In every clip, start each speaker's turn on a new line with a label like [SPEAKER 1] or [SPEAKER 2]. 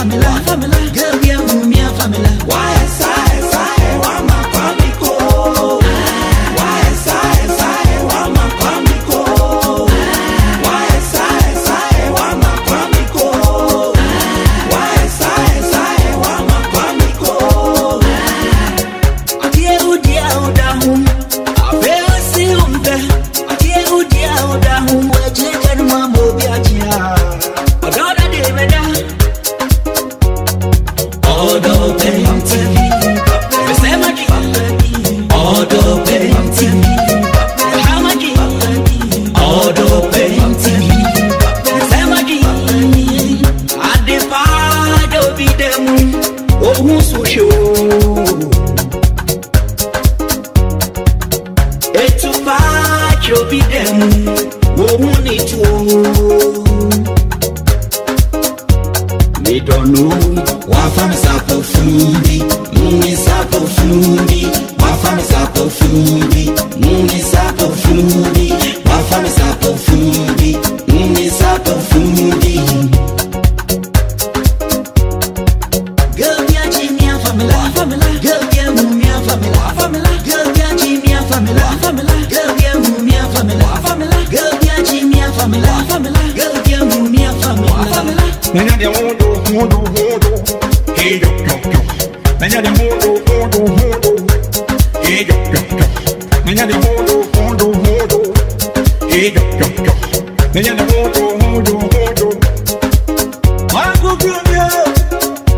[SPEAKER 1] family, family. Girl, we are from your family. Why?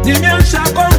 [SPEAKER 1] Dimensha con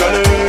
[SPEAKER 1] my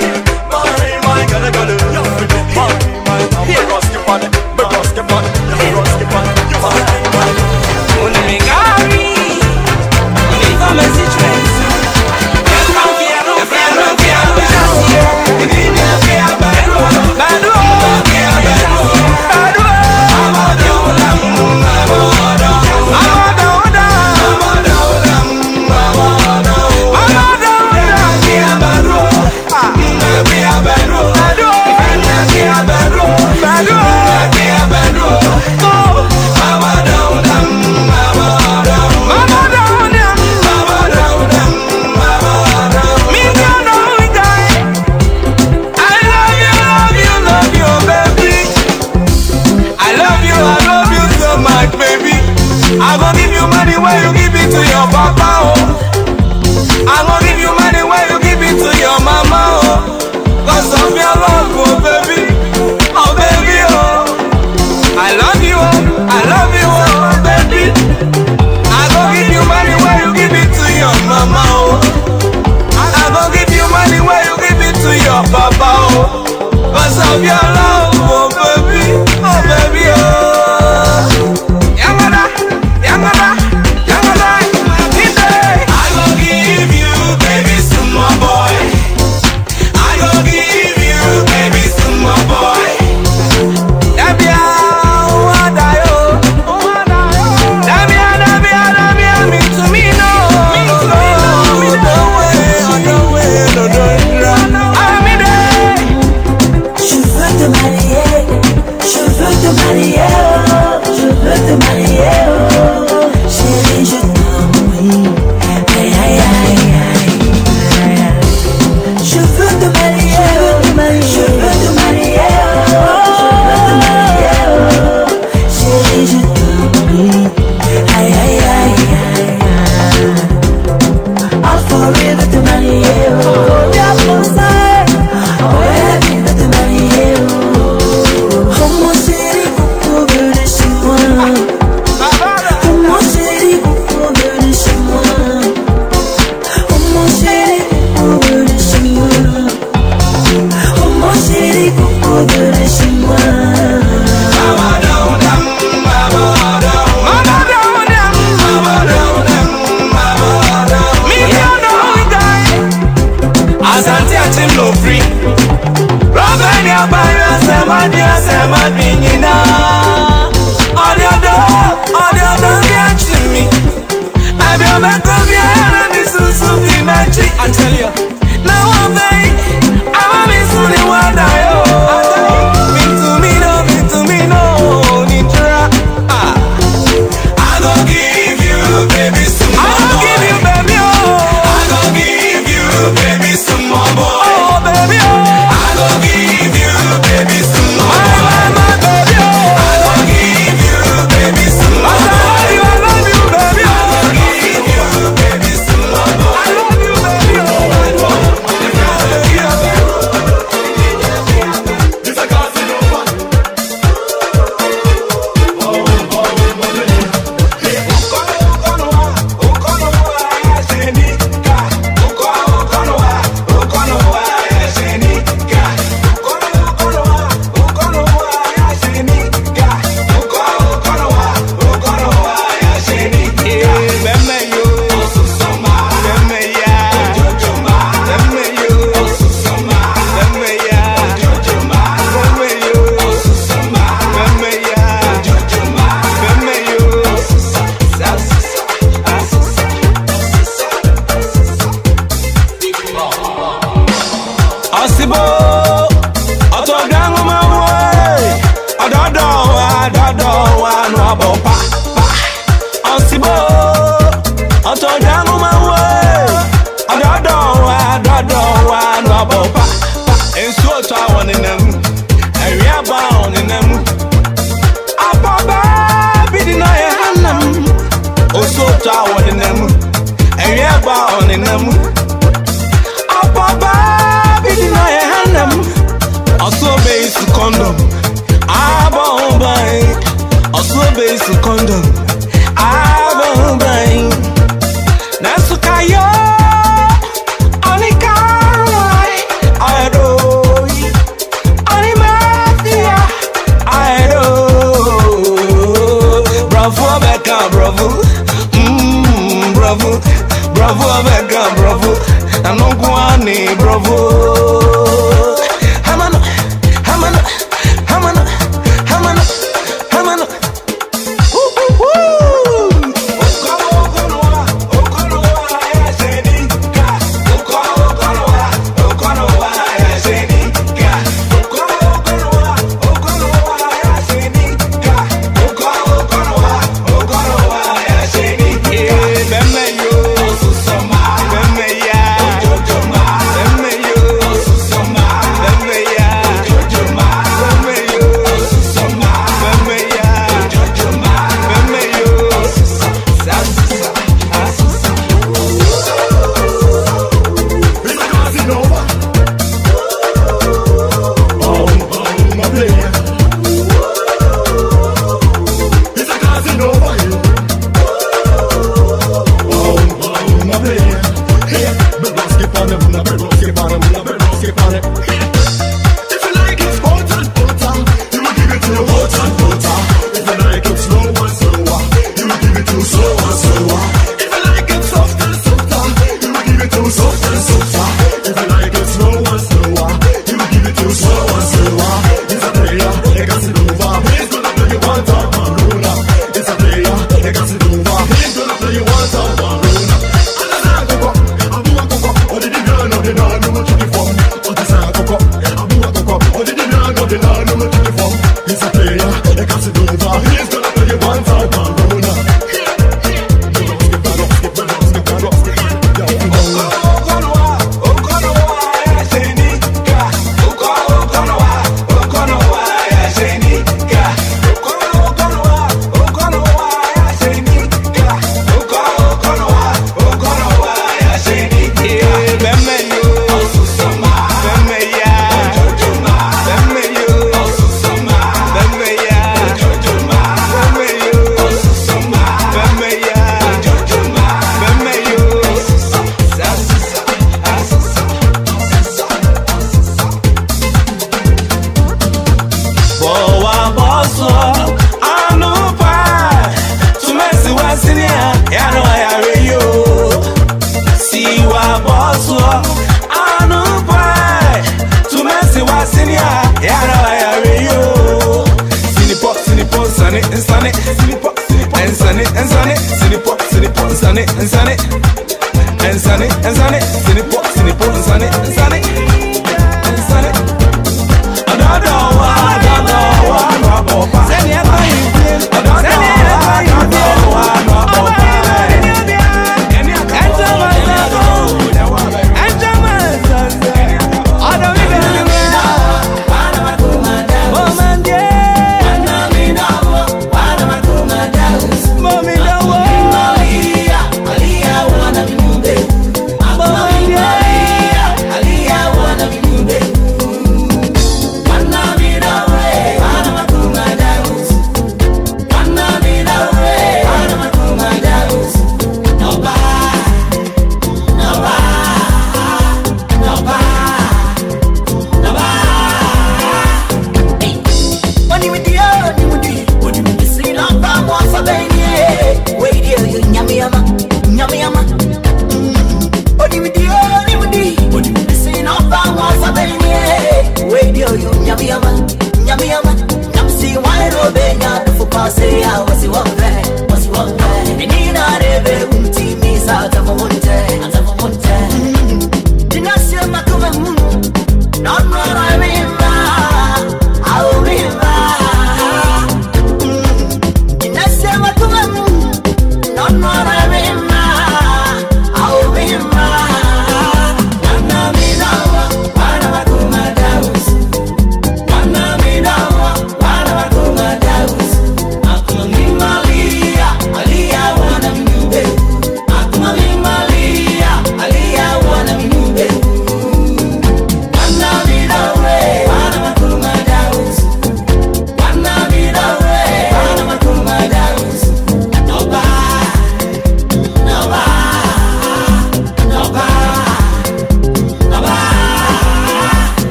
[SPEAKER 2] bravo, vega, bravo,
[SPEAKER 3] and
[SPEAKER 2] no
[SPEAKER 3] guani,
[SPEAKER 1] eh, bravo.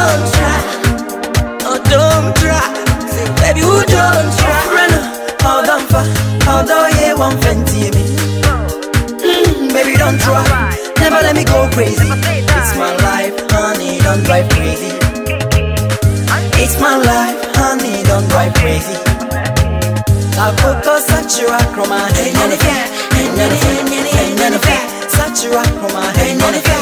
[SPEAKER 1] don't try, oh don't try. Say baby who don't try. Run, hold on for, hold on yeah one fenty me. Mm, baby don't try, never let me go crazy. It's my life, honey, don't drive crazy. It's my life, honey, don't drive crazy. Takoto sachira a hey nanny fair, hey.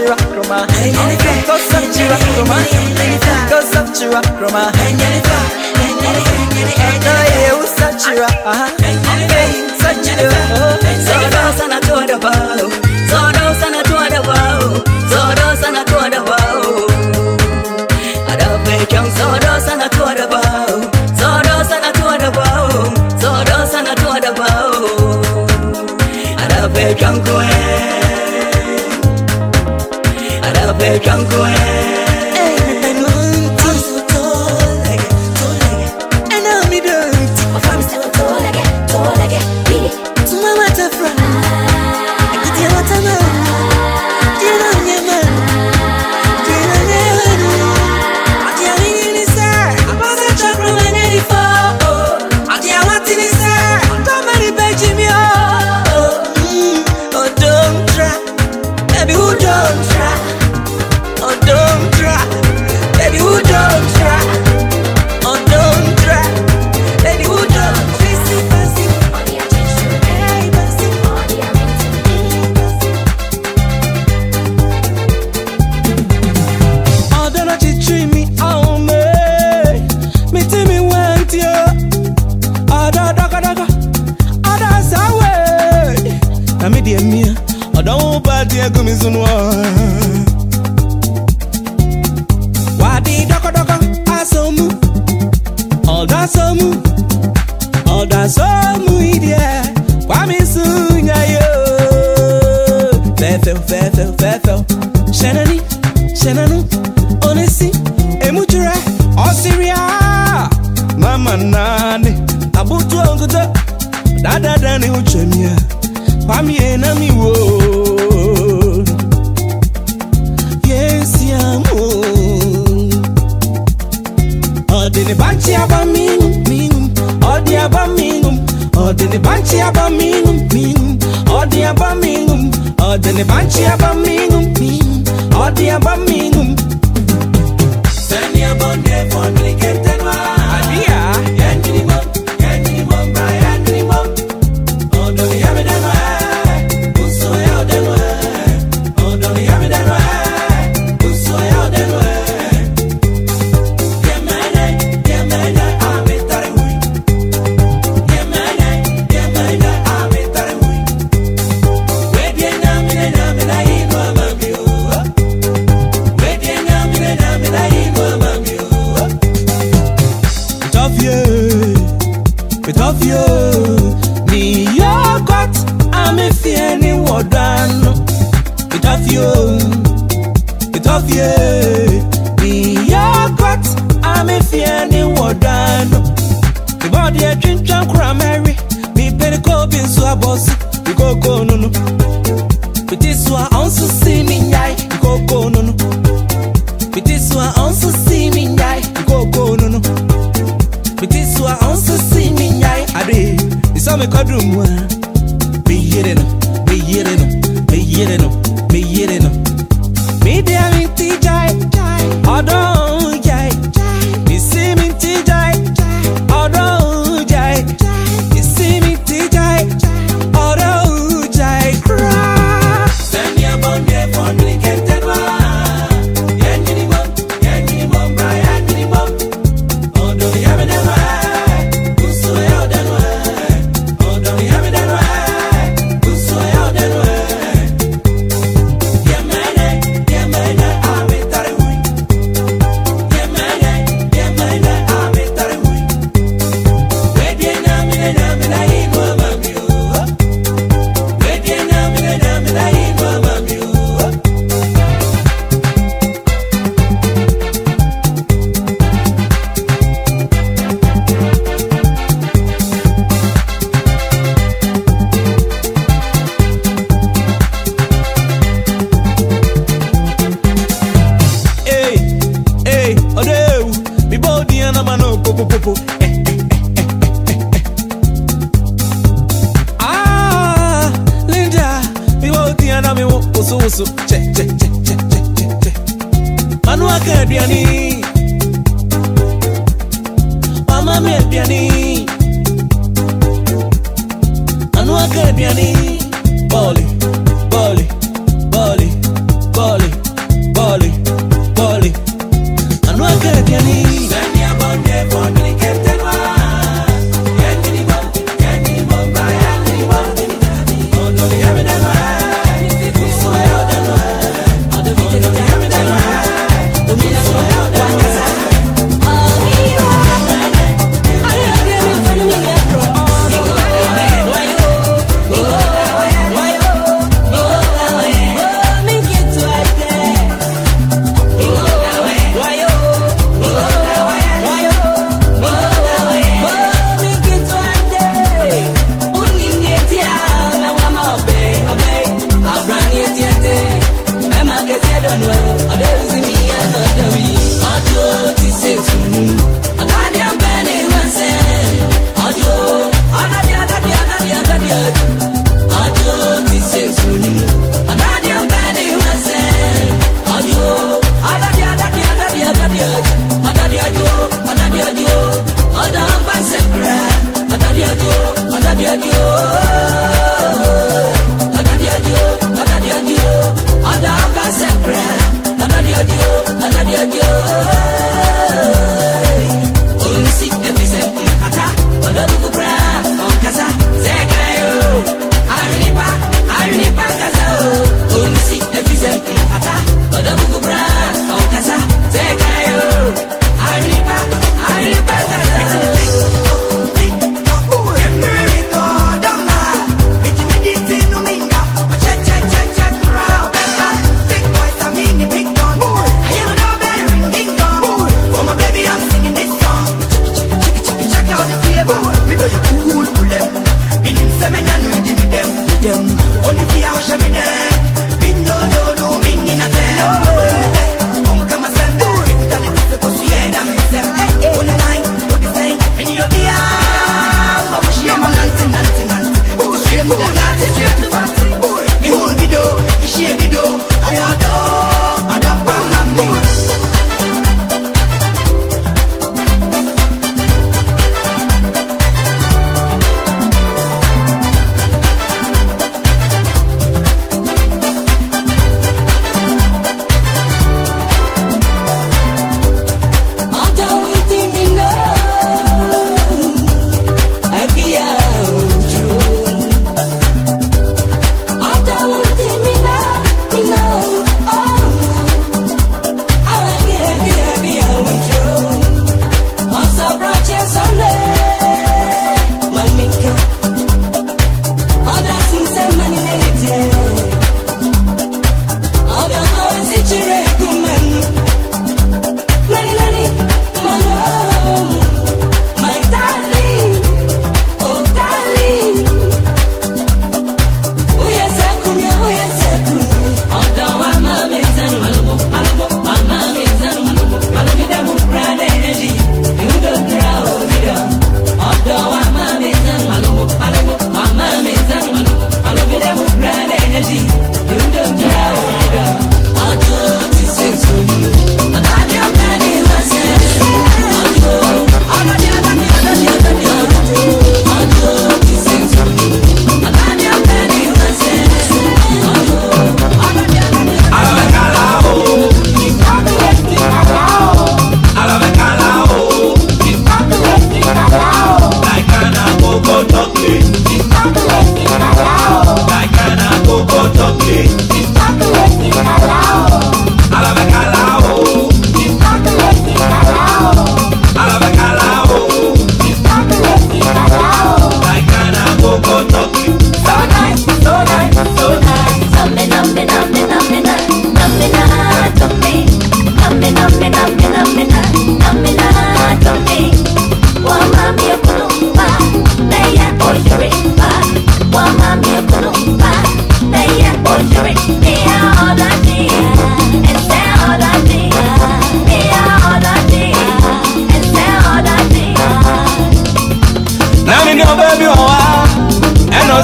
[SPEAKER 1] chirakroma Cause of chirakroma Cause of chirakroma Na yewu sachira Pain sachira
[SPEAKER 4] Zodo sana tuwada wao Zodo sana tuwada wao Zodo sana tuwada wao Adabe kyang zodo sana tuwada wao Zodo sana tuwada wao Zodo sana
[SPEAKER 2] tuwada wao Adabe kyang kwe 为祖国的。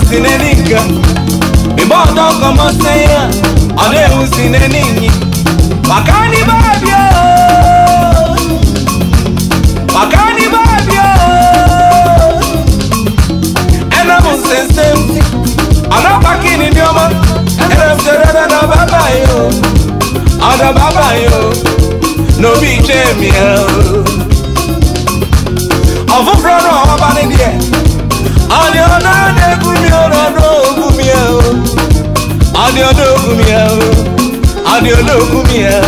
[SPEAKER 2] sineninga mibɔdɔ kɔmɔ sɛya ɔdɛ wu sinenini bakani ba dem say rebe na baba yo ọ̀dọ̀ baba yo no be jemi o. ọ̀fúnfúnra náà wọ́n bá nídìí ẹ̀ ọ̀dẹ̀ ọ̀dọ̀ egwu mi ọ̀dọ̀ ọ̀dọ̀ ogwu mi o ọ̀dẹ̀ ọ̀dọ̀ ogwu mi o ọ̀dẹ̀ ọ̀dọ̀ ogwu mi o.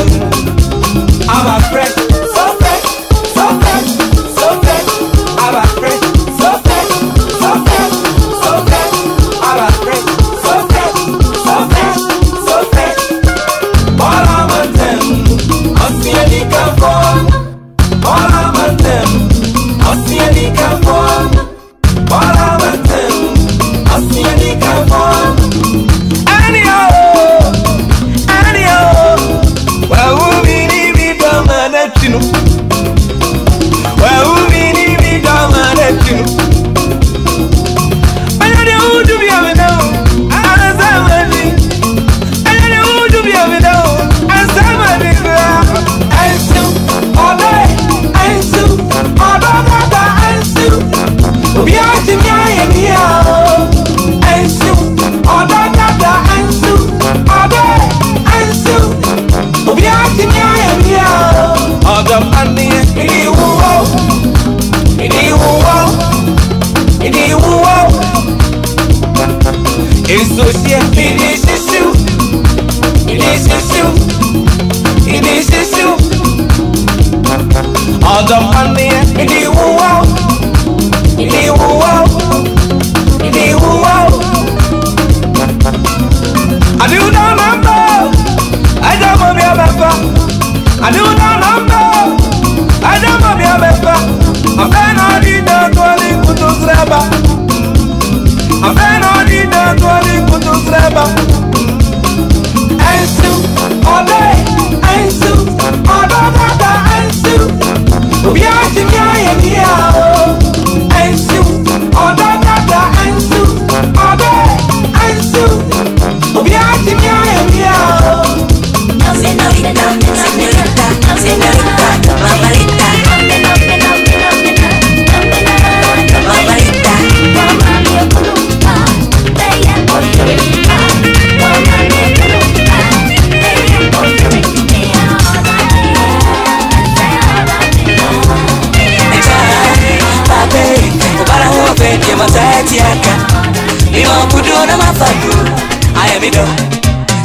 [SPEAKER 4] Aya mido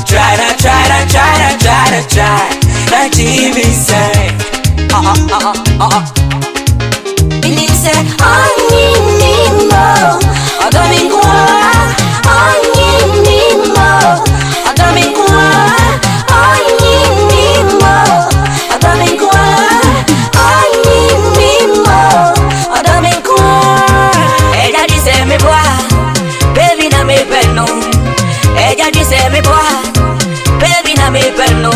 [SPEAKER 4] Try na, try na, try na, try na, try Na TV say Ah ah ah ah ah Bini say Ani nimo Adami me boy. Baby, na me perno.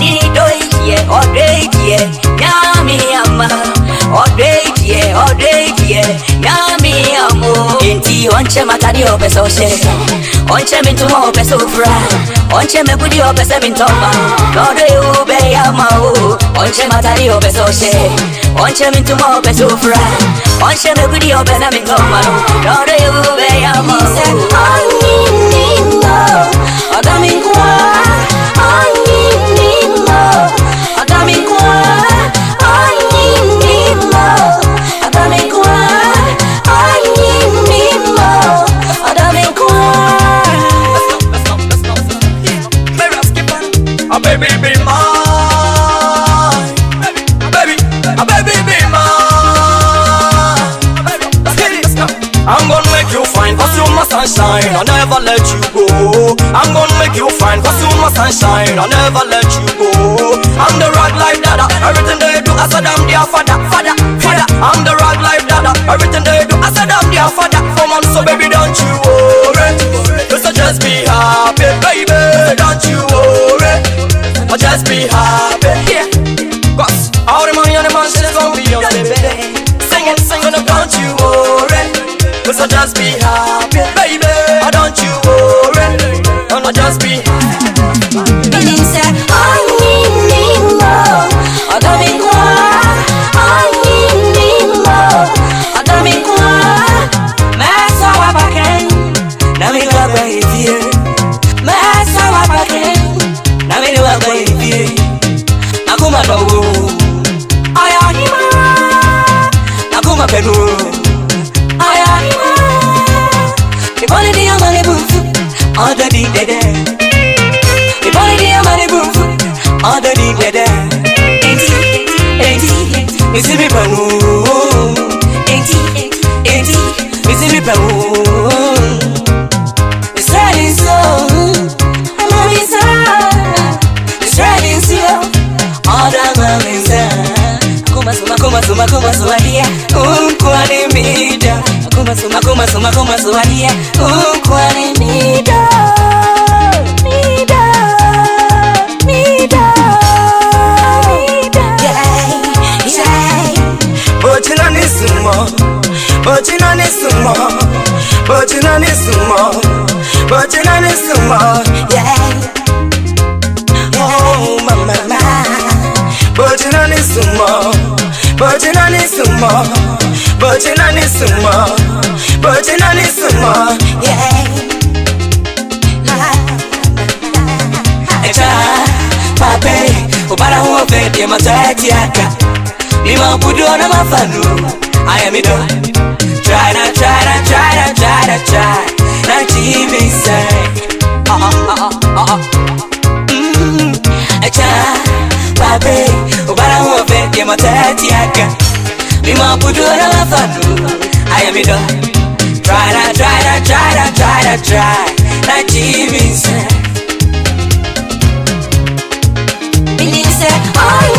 [SPEAKER 4] Me do it, yeah, all day, yeah. Now me ama. All day, yeah, all day, yeah. Now me amo. Inti onche matani ope so she. Onche me mo ope so fra. Onche me budi ope se me toma. No do you be ama o. Onche matani ope so she. Onche me mo ope so fra. Once you could you open
[SPEAKER 3] a me go maro Don't you go be a mo Once you could you open a me go maro sunshine. I'll never let you go. I'm gonna make you fine, cause you my sunshine. I'll never let you go. I'm the rock life dada. Everything they do, I said I'm their father, father, father. I'm the rock life dada. Everything they do, I said I'm their father. Come on, so baby, don't you worry. So uh, just be happy, baby. Don't you worry. But just be happy. Yeah. Cause all the money and the mansion is gonna be yours, baby. Singing, singing, don't you worry. So uh, just be happy,
[SPEAKER 4] but you know need some more, but you know need some more, yeah. Echa, pape, ubara huo pete yaka Nima kuduo na mafanu, aya mido Try na try na try na try na try Na chibi say Oh oh ah, oh ah, oh ah, oh mm. Echa, pape, ubara yaka Be my put your ai I am it up. Try to try to try to try to try. Not even say. Meaning say,
[SPEAKER 2] oh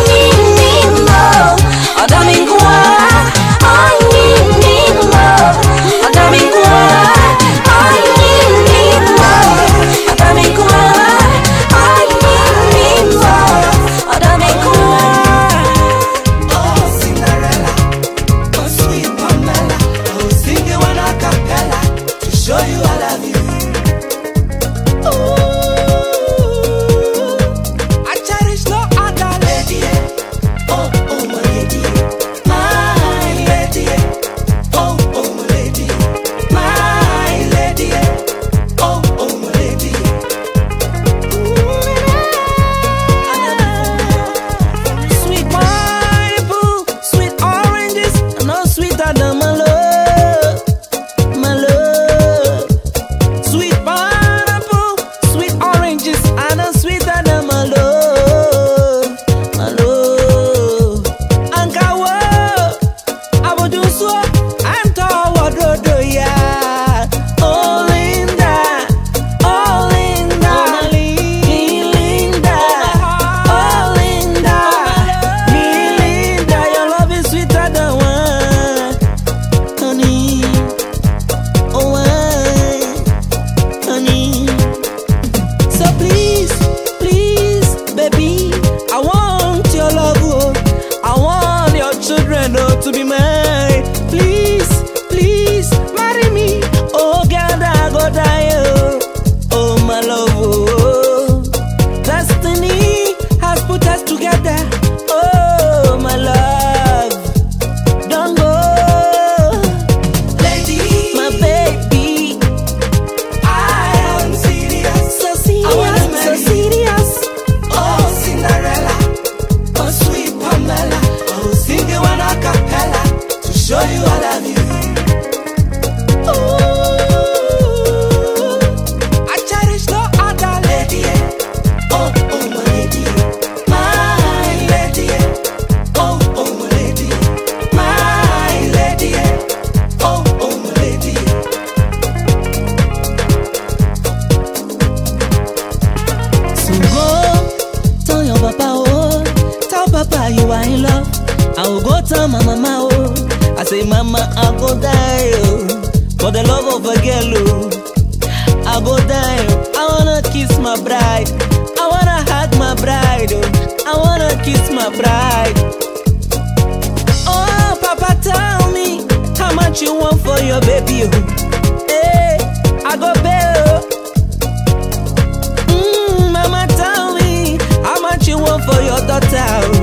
[SPEAKER 1] tell my mama, oh. I say, Mama, I go die, oh. For the love of a girl, oh. I go die, oh. I wanna kiss my bride. I wanna hug my bride, oh. I wanna kiss my bride. Oh, Papa, tell me how much you want for your baby, oh. Hey, I go pay, oh. Mm, mama, tell me how much you want for your daughter, oh.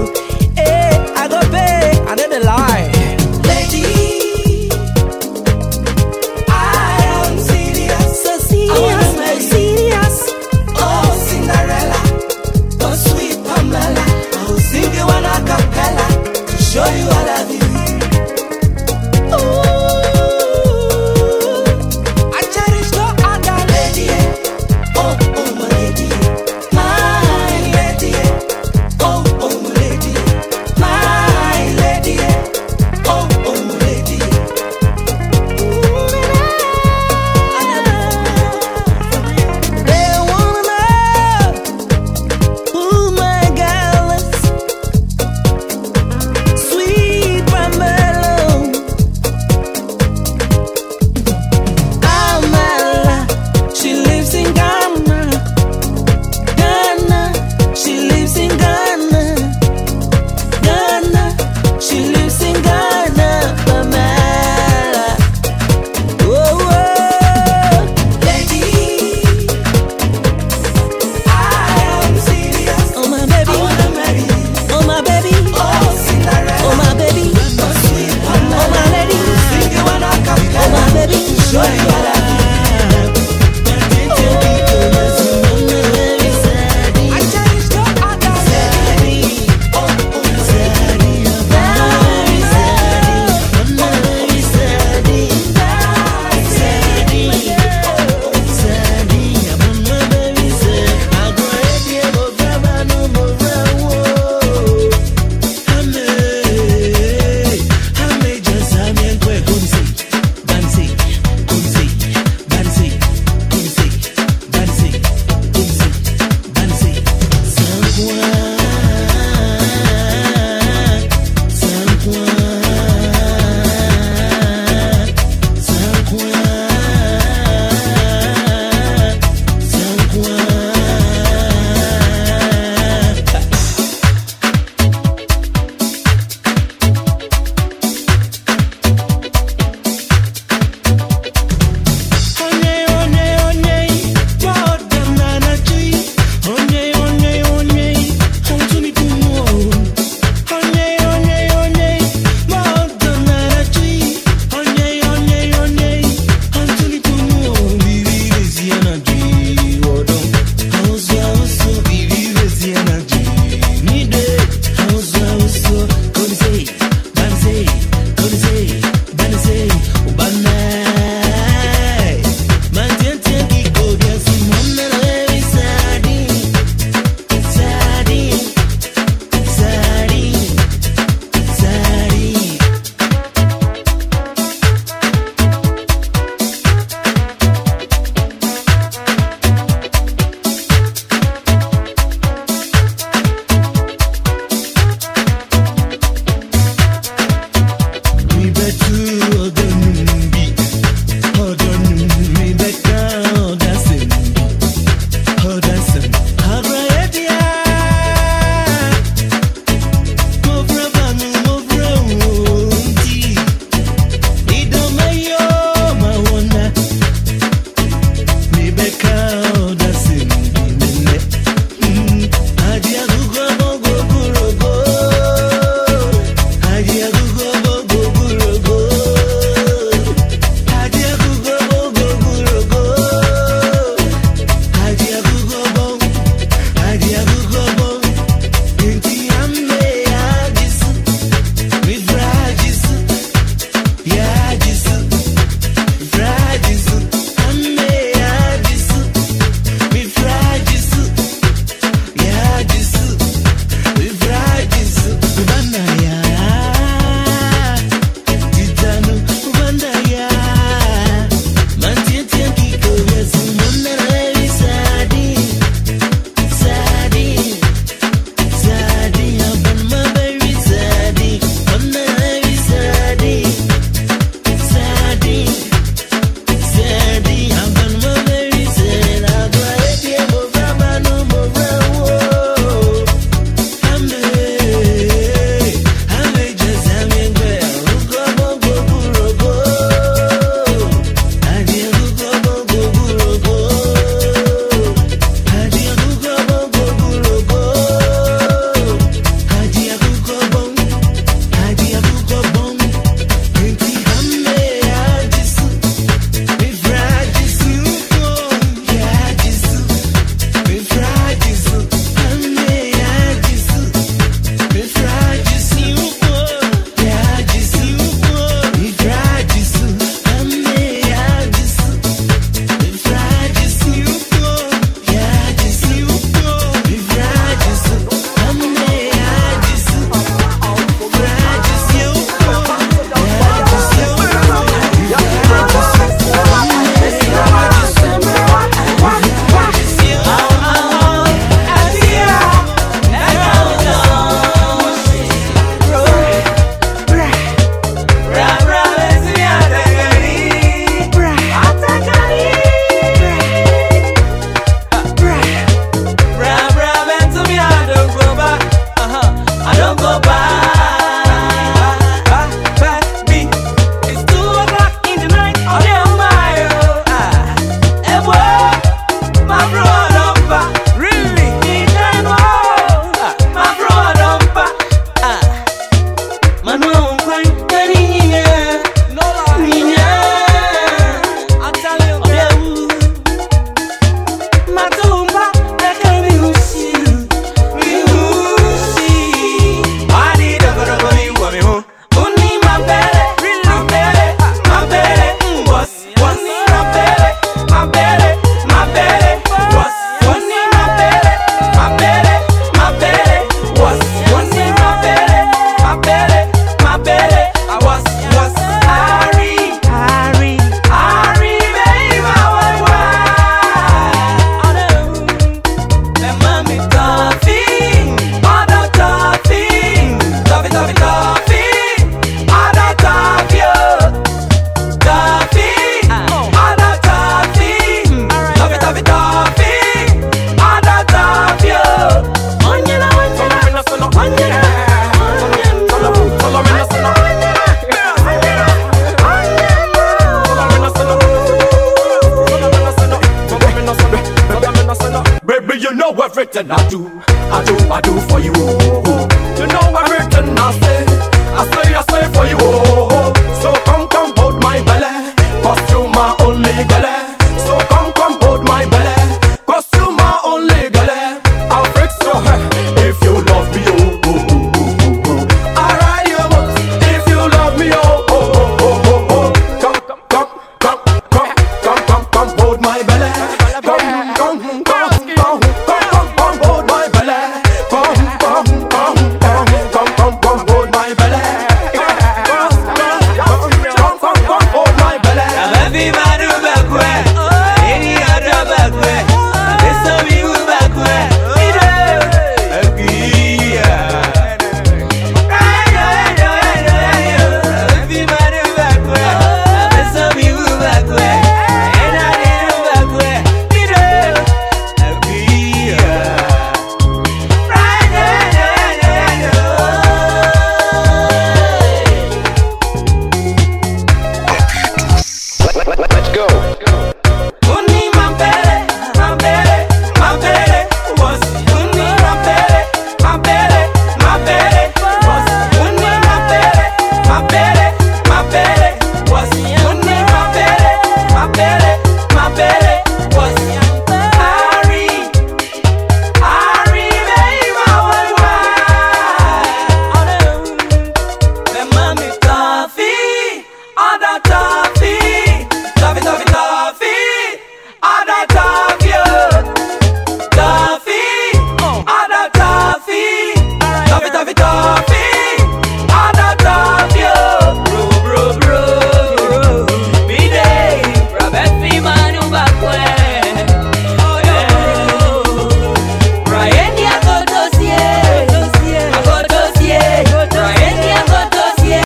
[SPEAKER 2] my
[SPEAKER 3] back.